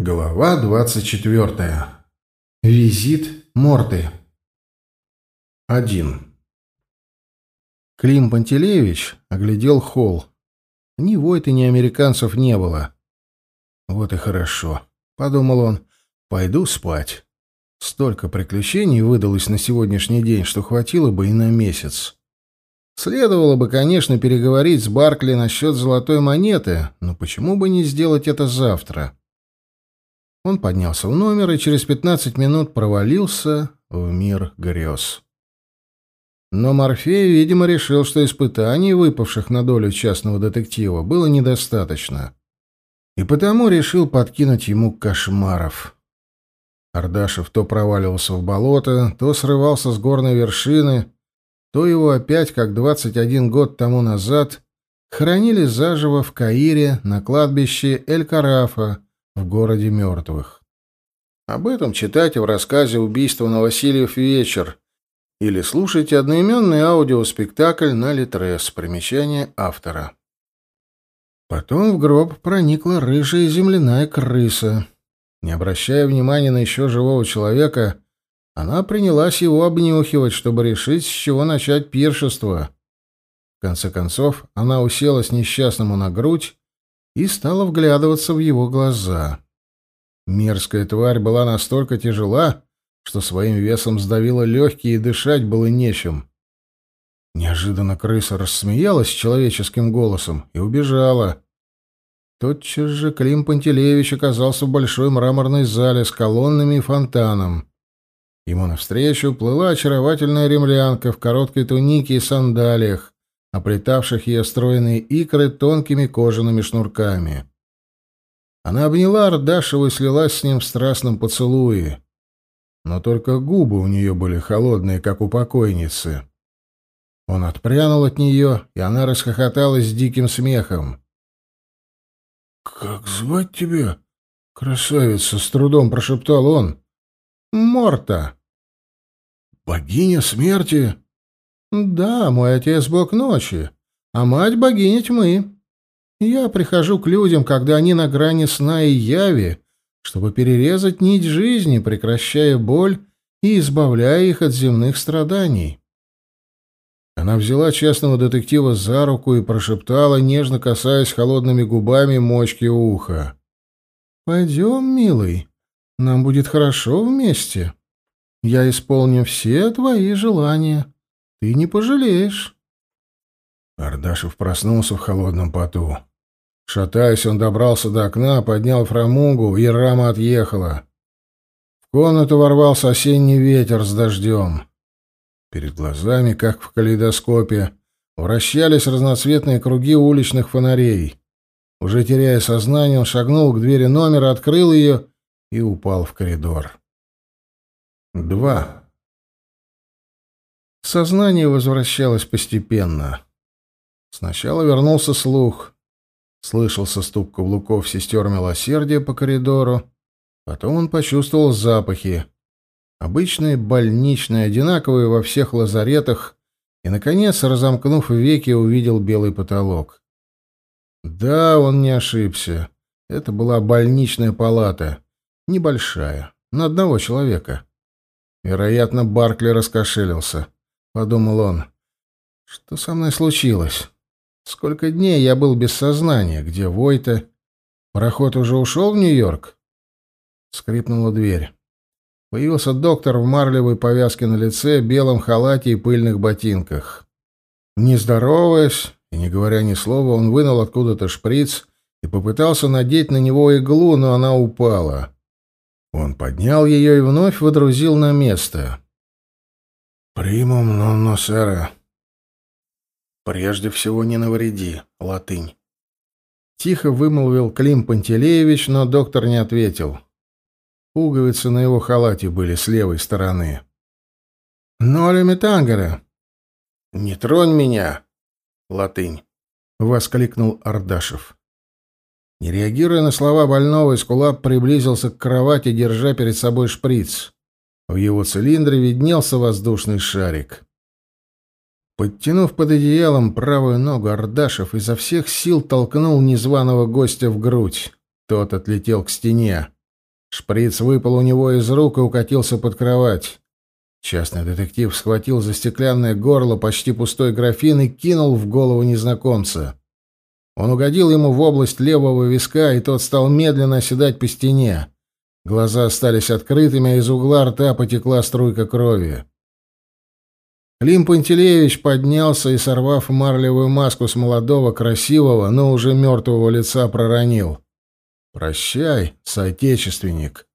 Глава двадцать четвертая. Визит Морты. Один. Клим Пантелеевич оглядел холл. Ни Войт ни американцев не было. «Вот и хорошо», — подумал он. «Пойду спать. Столько приключений выдалось на сегодняшний день, что хватило бы и на месяц. Следовало бы, конечно, переговорить с Баркли насчет золотой монеты, но почему бы не сделать это завтра?» Он поднялся в номер и через пятнадцать минут провалился в мир грез. Но Морфей, видимо, решил, что испытаний, выпавших на долю частного детектива, было недостаточно. И потому решил подкинуть ему кошмаров. Ардашев то проваливался в болото, то срывался с горной вершины, то его опять, как двадцать один год тому назад, хоронили заживо в Каире на кладбище Эль-Карафа, в городе мертвых. Об этом читайте в рассказе «Убийство на Васильев вечер» или слушайте одноименный аудиоспектакль на Литрес, примечание автора. Потом в гроб проникла рыжая земляная крыса. Не обращая внимания на еще живого человека, она принялась его обнюхивать, чтобы решить, с чего начать пиршество. В конце концов, она уселась несчастному на грудь и стала вглядываться в его глаза. Мерзкая тварь была настолько тяжела, что своим весом сдавила легкие, и дышать было нечем. Неожиданно крыса рассмеялась человеческим голосом и убежала. Тотчас же Клим Пантелеевич оказался в большой мраморной зале с колоннами и фонтаном. Ему навстречу плыла очаровательная ремлянка в короткой тунике и сандалиях, оплетавших ее стройные икры тонкими кожаными шнурками. Она обняла Ардашева и слилась с ним в страстном поцелуе. Но только губы у нее были холодные, как у покойницы. Он отпрянул от нее, и она расхохоталась диким смехом. «Как звать тебя, красавица?» — с трудом прошептал он. «Морта». «Богиня смерти?» «Да, мой отец — бог ночи, а мать — богиня тьмы. Я прихожу к людям, когда они на грани сна и яви, чтобы перерезать нить жизни, прекращая боль и избавляя их от земных страданий». Она взяла частного детектива за руку и прошептала, нежно касаясь холодными губами мочки уха. «Пойдем, милый, нам будет хорошо вместе. Я исполню все твои желания». Ты не пожалеешь. Ардашев проснулся в холодном поту. Шатаясь, он добрался до окна, поднял фрамугу, и рама отъехала. В комнату ворвался осенний ветер с дождем. Перед глазами, как в калейдоскопе, вращались разноцветные круги уличных фонарей. Уже теряя сознание, он шагнул к двери номера, открыл ее и упал в коридор. Два. Сознание возвращалось постепенно. Сначала вернулся слух. Слышался стук каблуков сестер милосердия по коридору. Потом он почувствовал запахи. Обычные больничные, одинаковые во всех лазаретах, и, наконец, разомкнув веки, увидел белый потолок. Да, он не ошибся. Это была больничная палата. Небольшая, на одного человека. Вероятно, Баркли раскошелился. — подумал он. «Что со мной случилось? Сколько дней я был без сознания? Где Войта? Пароход уже ушел в Нью-Йорк?» Скрипнула дверь. Появился доктор в марлевой повязке на лице, белом халате и пыльных ботинках. Не здороваясь и не говоря ни слова, он вынул откуда-то шприц и попытался надеть на него иглу, но она упала. Он поднял ее и вновь водрузил на место. «Примум нон носера». «Прежде всего не навреди, латынь». Тихо вымолвил Клим Пантелеевич, но доктор не ответил. Пуговицы на его халате были с левой стороны. «Ноля метангера!» «Не тронь меня!» «Латынь!» — воскликнул Ардашев. Не реагируя на слова больного, Эскулап приблизился к кровати, держа перед собой шприц. В его цилиндре виднелся воздушный шарик. Подтянув под одеялом правую ногу, Ардашев изо всех сил толкнул незваного гостя в грудь. Тот отлетел к стене. Шприц выпал у него из рук и укатился под кровать. Частный детектив схватил за стеклянное горло почти пустой графин и кинул в голову незнакомца. Он угодил ему в область левого виска, и тот стал медленно оседать по стене. Глаза остались открытыми, а из угла рта потекла струйка крови. Клим Пантелеевич поднялся и, сорвав марлевую маску с молодого, красивого, но уже мертвого лица, проронил. «Прощай, соотечественник».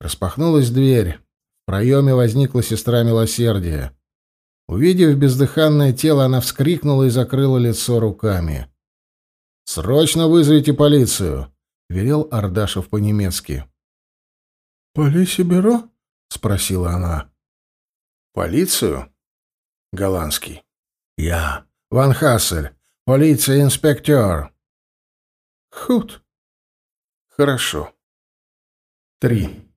Распахнулась дверь. В проеме возникла сестра милосердия. Увидев бездыханное тело, она вскрикнула и закрыла лицо руками. «Срочно вызовите полицию!» — велел Ардашев по-немецки. «Полиси бюро?» — спросила она. «Полицию?» — голландский. «Я. Ван Хассель. Полиция-инспектор». «Худ». «Хорошо». Три.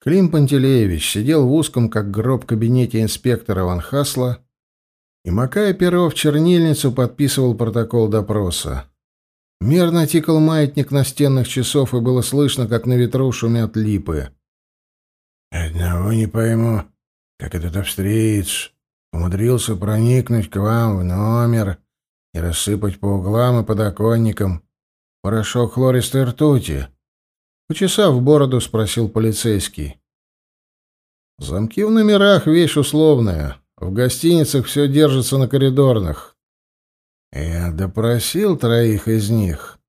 Клим Пантелеевич сидел в узком, как гроб, кабинете инспектора Ван Хасла и, макая перо в чернильницу, подписывал протокол допроса. Мерно тикал маятник настенных часов, и было слышно, как на ветру шумят липы. «Одного не пойму, как этот австриец умудрился проникнуть к вам в номер и рассыпать по углам и подоконникам порошок хлористой ртути». Почесав бороду, спросил полицейский. «Замки в номерах — вещь условная». В гостиницах все держится на коридорных. Я допросил троих из них.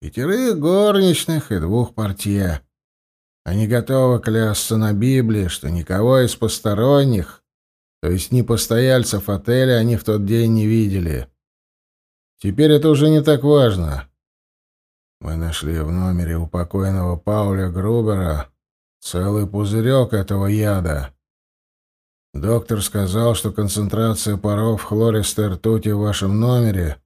Пятерых горничных и двух портье. Они готовы клясться на Библии, что никого из посторонних, то есть ни постояльцев отеля, они в тот день не видели. Теперь это уже не так важно. Мы нашли в номере у покойного Пауля Грубера целый пузырек этого яда. Доктор сказал, что концентрация паров хлористой ртути в вашем номере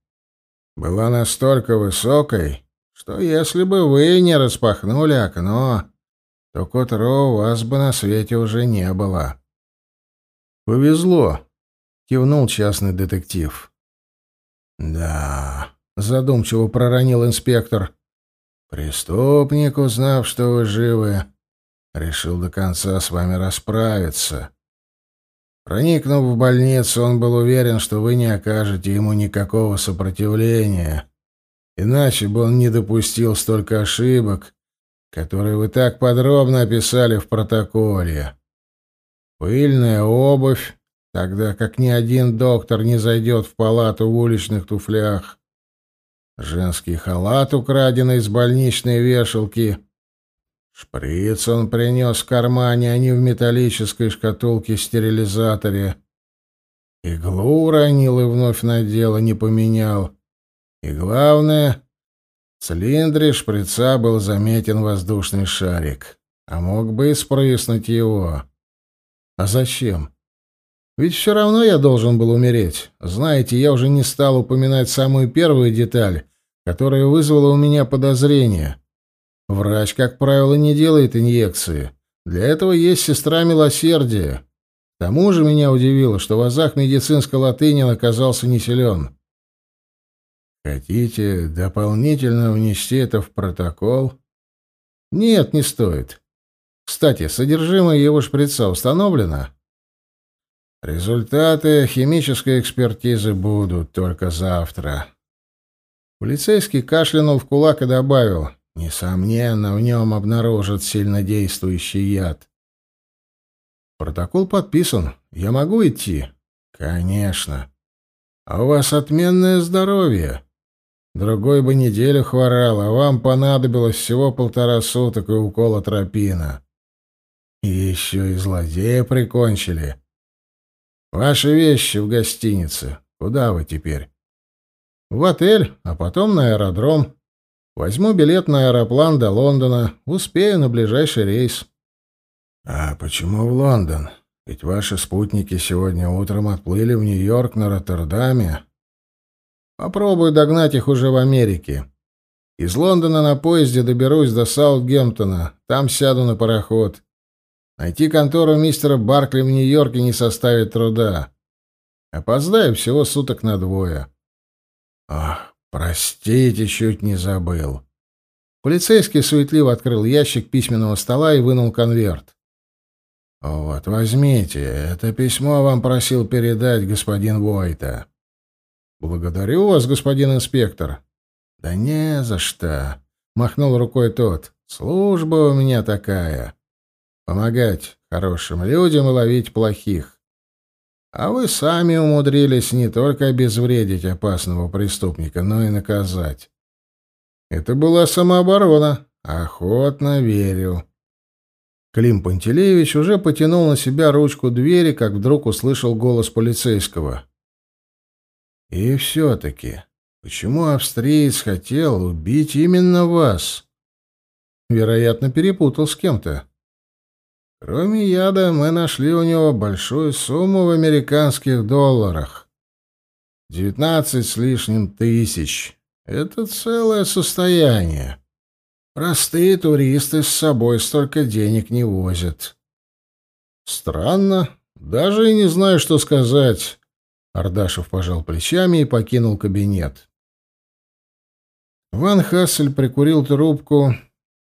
была настолько высокой, что если бы вы не распахнули окно, то к утру вас бы на свете уже не было. «Повезло», — кивнул частный детектив. «Да», — задумчиво проронил инспектор. «Преступник, узнав, что вы живы, решил до конца с вами расправиться». Проникнув в больницу, он был уверен, что вы не окажете ему никакого сопротивления. Иначе бы он не допустил столько ошибок, которые вы так подробно описали в протоколе. Пыльная обувь, тогда как ни один доктор не зайдет в палату в уличных туфлях. Женский халат, украденный из больничной вешалки — Шприц он принес в кармане, а не в металлической шкатулке-стерилизаторе. Иглу уронил и вновь надел, и не поменял. И главное, в цилиндре шприца был заметен воздушный шарик. А мог бы и спрыснуть его. А зачем? Ведь все равно я должен был умереть. Знаете, я уже не стал упоминать самую первую деталь, которая вызвала у меня подозрение — Врач, как правило, не делает инъекции. Для этого есть сестра милосердия. К тому же меня удивило, что в азах медицинской латыни он оказался не силен. Хотите дополнительно внести это в протокол? Нет, не стоит. Кстати, содержимое его шприца установлено? Результаты химической экспертизы будут только завтра. Полицейский кашлянул в кулак и добавил. Несомненно, в нем обнаружат сильнодействующий яд. Протокол подписан. Я могу идти? Конечно. А у вас отменное здоровье. Другой бы неделю хворал, а вам понадобилось всего полтора суток и укол атропина. И еще и злодея прикончили. Ваши вещи в гостинице. Куда вы теперь? В отель, а потом на аэродром. Возьму билет на аэроплан до Лондона, успею на ближайший рейс. А почему в Лондон? Ведь ваши спутники сегодня утром отплыли в Нью-Йорк на Роттердаме. Попробую догнать их уже в Америке. Из Лондона на поезде доберусь до Саутгемптона, там сяду на пароход. Найти контору мистера Баркли в Нью-Йорке не составит труда. Опоздаю всего суток на двое. Ах, Простите, чуть не забыл. Полицейский суетливо открыл ящик письменного стола и вынул конверт. «Вот, возьмите. Это письмо вам просил передать господин Войта». «Благодарю вас, господин инспектор». «Да не за что», — махнул рукой тот. «Служба у меня такая. Помогать хорошим людям и ловить плохих. А вы сами умудрились не только обезвредить опасного преступника, но и наказать. Это была самооборона. Охотно верю. Клим Пантелеевич уже потянул на себя ручку двери, как вдруг услышал голос полицейского. «И все-таки, почему австриец хотел убить именно вас?» «Вероятно, перепутал с кем-то». Кроме яда, мы нашли у него большую сумму в американских долларах. Девятнадцать с лишним тысяч. Это целое состояние. Простые туристы с собой столько денег не возят. Странно. Даже и не знаю, что сказать. Ардашев пожал плечами и покинул кабинет. Ван Хассель прикурил трубку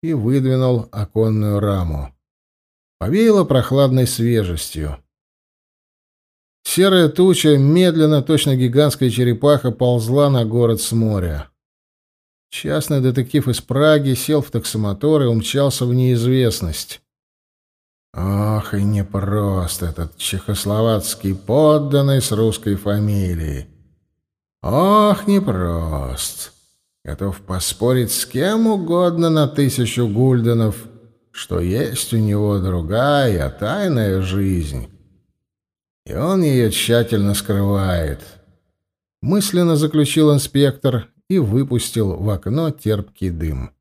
и выдвинул оконную раму. Повеяло прохладной свежестью. Серая туча медленно, точно гигантская черепаха, ползла на город с моря. Частный детектив из Праги сел в таксомотор и умчался в неизвестность. Ох, и непрост этот чехословацкий подданный с русской фамилией. Ох, непрост. Готов поспорить с кем угодно на тысячу гульденов — что есть у него другая, тайная жизнь. И он ее тщательно скрывает. Мысленно заключил инспектор и выпустил в окно терпкий дым.